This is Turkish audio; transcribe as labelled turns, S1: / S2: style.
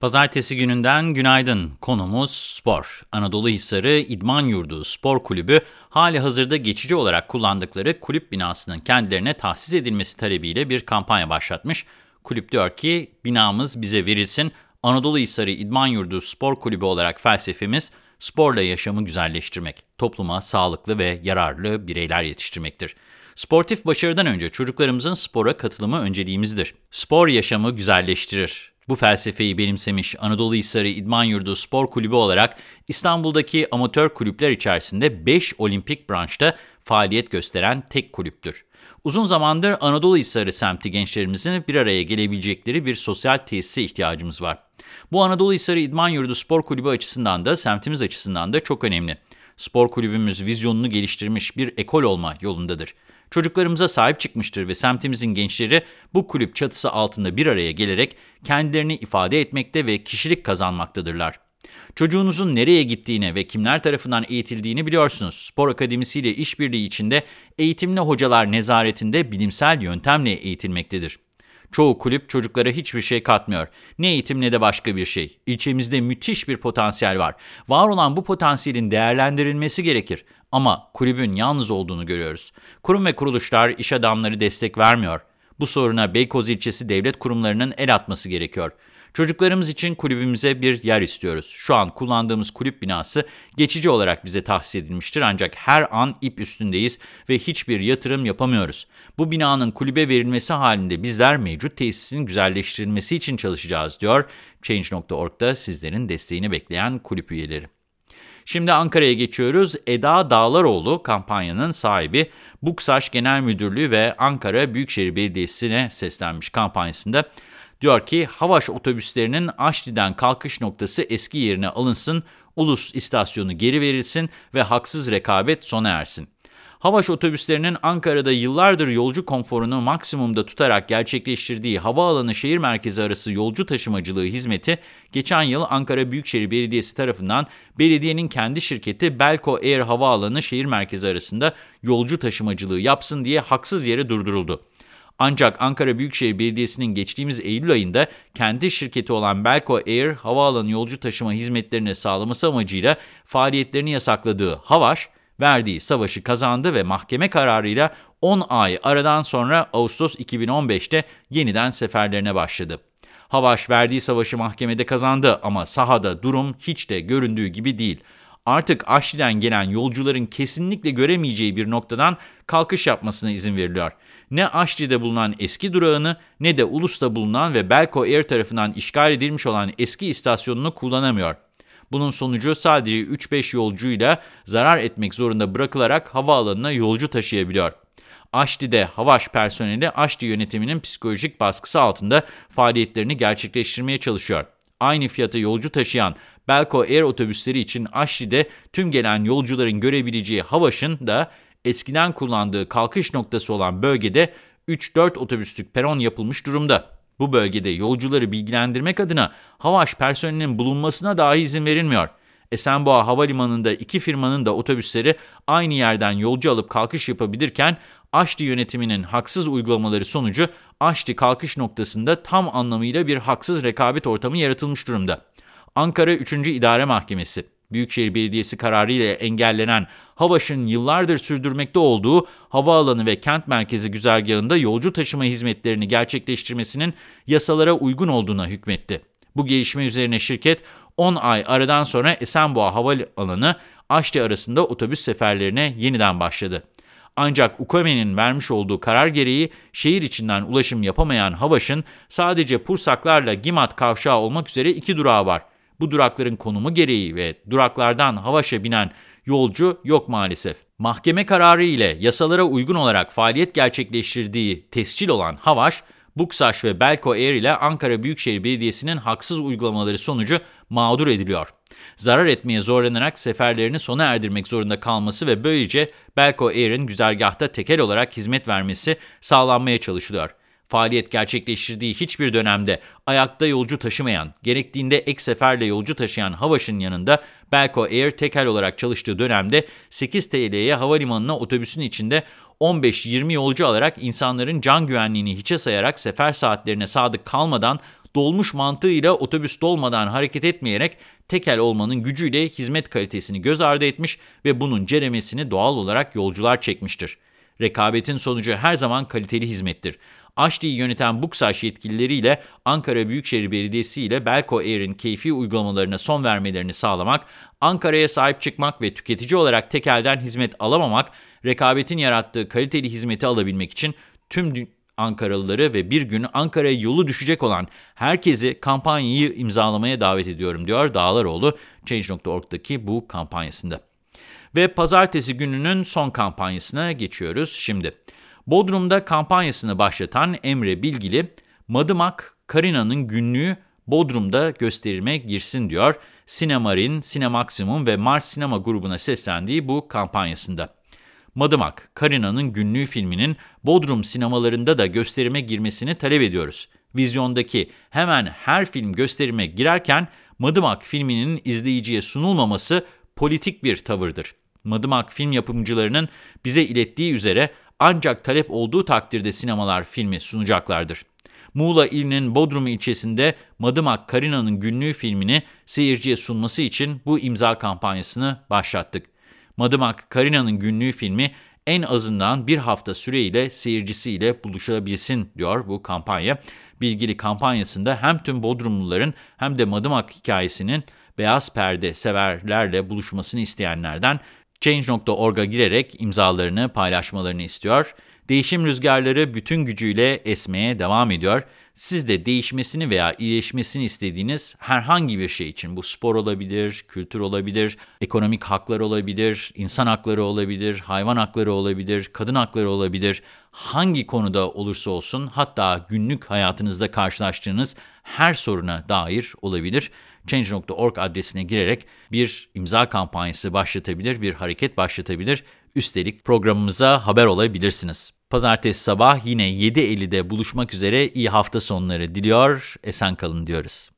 S1: Pazartesi gününden günaydın. Konumuz spor. Anadolu Hisarı İdman Yurdu Spor Kulübü hali hazırda geçici olarak kullandıkları kulüp binasının kendilerine tahsis edilmesi talebiyle bir kampanya başlatmış. Kulüp diyor ki binamız bize verilsin. Anadolu Hisarı İdman Yurdu Spor Kulübü olarak felsefemiz sporla yaşamı güzelleştirmek, topluma sağlıklı ve yararlı bireyler yetiştirmektir. Sportif başarıdan önce çocuklarımızın spora katılımı önceliğimizdir. Spor yaşamı güzelleştirir. Bu felsefeyi benimsemiş Anadolu Hisarı İdman Yurdu Spor Kulübü olarak İstanbul'daki amatör kulüpler içerisinde 5 olimpik branşta faaliyet gösteren tek kulüptür. Uzun zamandır Anadolu Hisarı semti gençlerimizin bir araya gelebilecekleri bir sosyal tesise ihtiyacımız var. Bu Anadolu Hisarı İdman Yurdu Spor Kulübü açısından da semtimiz açısından da çok önemli. Spor kulübümüz vizyonunu geliştirmiş bir ekol olma yolundadır. Çocuklarımıza sahip çıkmıştır ve semtimizin gençleri bu kulüp çatısı altında bir araya gelerek kendilerini ifade etmekte ve kişilik kazanmaktadırlar. Çocuğunuzun nereye gittiğini ve kimler tarafından eğitildiğini biliyorsunuz. Spor Akademisi ile işbirliği içinde eğitimli hocalar nezaretinde bilimsel yöntemle eğitilmektedir. Çoğu kulüp çocuklara hiçbir şey katmıyor. Ne eğitim ne de başka bir şey. İlçemizde müthiş bir potansiyel var. Var olan bu potansiyelin değerlendirilmesi gerekir. Ama kulübün yalnız olduğunu görüyoruz. Kurum ve kuruluşlar, iş adamları destek vermiyor. Bu soruna Beykoz ilçesi devlet kurumlarının el atması gerekiyor. Çocuklarımız için kulübümüze bir yer istiyoruz. Şu an kullandığımız kulüp binası geçici olarak bize tahsis edilmiştir ancak her an ip üstündeyiz ve hiçbir yatırım yapamıyoruz. Bu binanın kulübe verilmesi halinde bizler mevcut tesisin güzelleştirilmesi için çalışacağız diyor Change.org'da sizlerin desteğini bekleyen kulüp üyeleri. Şimdi Ankara'ya geçiyoruz. Eda Dağlaroğlu kampanyanın sahibi Buksaş Genel Müdürlüğü ve Ankara Büyükşehir Belediyesi'ne seslenmiş kampanyasında. Diyor ki Havaş otobüslerinin Aşli'den kalkış noktası eski yerine alınsın, Ulus istasyonu geri verilsin ve haksız rekabet sona ersin. Havaş otobüslerinin Ankara'da yıllardır yolcu konforunu maksimumda tutarak gerçekleştirdiği havaalanı şehir merkezi arası yolcu taşımacılığı hizmeti, geçen yıl Ankara Büyükşehir Belediyesi tarafından belediyenin kendi şirketi Belko Air Havaalanı şehir merkezi arasında yolcu taşımacılığı yapsın diye haksız yere durduruldu. Ancak Ankara Büyükşehir Belediyesi'nin geçtiğimiz Eylül ayında kendi şirketi olan Belko Air havaalanı yolcu taşıma hizmetlerini sağlaması amacıyla faaliyetlerini yasakladığı Havaş, verdiği savaşı kazandı ve mahkeme kararıyla 10 ay aradan sonra Ağustos 2015'te yeniden seferlerine başladı. Havaş verdiği savaşı mahkemede kazandı ama sahada durum hiç de göründüğü gibi değil. Artık Aşli'den gelen yolcuların kesinlikle göremeyeceği bir noktadan kalkış yapmasına izin veriliyor. Ne Aşli'de bulunan eski durağını ne de Ulus'ta bulunan ve Belko Air tarafından işgal edilmiş olan eski istasyonunu kullanamıyor. Bunun sonucu sadece 3-5 yolcuyla zarar etmek zorunda bırakılarak havaalanına yolcu taşıyabiliyor. Aşti'de Havaş personeli Aşti yönetiminin psikolojik baskısı altında faaliyetlerini gerçekleştirmeye çalışıyor. Aynı fiyata yolcu taşıyan Belko Air otobüsleri için Aşti'de tüm gelen yolcuların görebileceği Havaş'ın da eskiden kullandığı kalkış noktası olan bölgede 3-4 otobüslük peron yapılmış durumda. Bu bölgede yolcuları bilgilendirmek adına Havaş personelinin bulunmasına dahi izin verilmiyor. Esenboğa Havalimanı'nda iki firmanın da otobüsleri aynı yerden yolcu alıp kalkış yapabilirken Aşti yönetiminin haksız uygulamaları sonucu Aşti kalkış noktasında tam anlamıyla bir haksız rekabet ortamı yaratılmış durumda. Ankara 3. İdare Mahkemesi Büyükşehir Belediyesi kararıyla engellenen Havaş'ın yıllardır sürdürmekte olduğu havaalanı ve kent merkezi güzergahında yolcu taşıma hizmetlerini gerçekleştirmesinin yasalara uygun olduğuna hükmetti. Bu gelişme üzerine şirket 10 ay aradan sonra Esenboğa Havaalanı Aşti arasında otobüs seferlerine yeniden başladı. Ancak UKME'nin vermiş olduğu karar gereği şehir içinden ulaşım yapamayan Havaş'ın sadece Pursaklarla Gimat kavşağı olmak üzere iki durağı var. Bu durakların konumu gereği ve duraklardan Havaş'a binen yolcu yok maalesef. Mahkeme kararı ile yasalara uygun olarak faaliyet gerçekleştirdiği tescil olan Havaş, Buksaş ve Belko Air ile Ankara Büyükşehir Belediyesi'nin haksız uygulamaları sonucu mağdur ediliyor. Zarar etmeye zorlanarak seferlerini sona erdirmek zorunda kalması ve böylece Belko Air'in güzergahta tekel olarak hizmet vermesi sağlanmaya çalışılıyor faaliyet gerçekleştirdiği hiçbir dönemde ayakta yolcu taşımayan, gerektiğinde ek seferle yolcu taşıyan Havaş'ın yanında Belko Air tekel olarak çalıştığı dönemde 8 TL'ye havalimanına otobüsün içinde 15-20 yolcu alarak insanların can güvenliğini hiçe sayarak sefer saatlerine sadık kalmadan dolmuş mantığıyla otobüs dolmadan hareket etmeyerek tekel olmanın gücüyle hizmet kalitesini göz ardı etmiş ve bunun ceremesini doğal olarak yolcular çekmiştir. Rekabetin sonucu her zaman kaliteli hizmettir. Aşti'yi yöneten Buksaş yetkilileriyle Ankara Büyükşehir Belediyesi ile Belko Air'in keyfi uygulamalarına son vermelerini sağlamak, Ankara'ya sahip çıkmak ve tüketici olarak tekelden hizmet alamamak, rekabetin yarattığı kaliteli hizmeti alabilmek için tüm Ankaralıları ve bir gün Ankara'ya yolu düşecek olan herkesi kampanyayı imzalamaya davet ediyorum diyor Dağlaroğlu Change.org'daki bu kampanyasında. Ve pazartesi gününün son kampanyasına geçiyoruz şimdi. Bodrum'da kampanyasını başlatan Emre Bilgili, Madımak Karina'nın günlüğü Bodrum'da gösterime girsin diyor. Sinemarin, Sinemaksimum ve Mars Sinema grubuna seslendiği bu kampanyasında. Madımak, Karina'nın günlüğü filminin Bodrum sinemalarında da gösterime girmesini talep ediyoruz. Vizyondaki hemen her film gösterime girerken Madımak filminin izleyiciye sunulmaması politik bir tavırdır. Madımak film yapımcılarının bize ilettiği üzere ancak talep olduğu takdirde sinemalar filmi sunacaklardır. Muğla ilinin Bodrum ilçesinde Madımak Karina'nın günlüğü filmini seyirciye sunması için bu imza kampanyasını başlattık. Madımak Karina'nın günlüğü filmi en azından bir hafta süreyle seyircisiyle buluşabilsin diyor bu kampanya. Bilgili kampanyasında hem tüm Bodrumluların hem de Madımak hikayesinin beyaz perde severlerle buluşmasını isteyenlerden Change.org'a girerek imzalarını paylaşmalarını istiyor. Değişim rüzgarları bütün gücüyle esmeye devam ediyor. Siz de değişmesini veya iyileşmesini istediğiniz herhangi bir şey için, bu spor olabilir, kültür olabilir, ekonomik haklar olabilir, insan hakları olabilir, hayvan hakları olabilir, kadın hakları olabilir, hangi konuda olursa olsun hatta günlük hayatınızda karşılaştığınız her soruna dair olabilir. Change.org adresine girerek bir imza kampanyası başlatabilir, bir hareket başlatabilir. Üstelik programımıza haber olabilirsiniz. Pazartesi sabah yine 7.50'de buluşmak üzere iyi hafta sonları diliyor, esen kalın diyoruz.